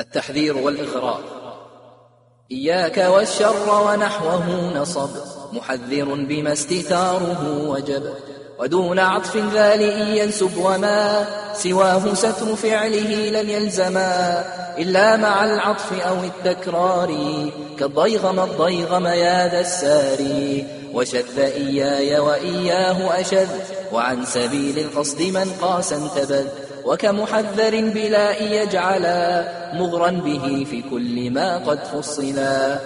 التحذير والإغراء إياك والشر ونحوه نصب محذر بما استثاره وجب. ودون عطف ذا ينسب وما سواه ستر فعله لن يلزما. إلا مع العطف أو التكرار كالضيغم الضيغم يا ذا الساري وشذ إياي وإياه أشذ وعن سبيل القصد من قاسا تبذ وكمحذر بلا يجعلا مغرا به في كل ما قد فصلا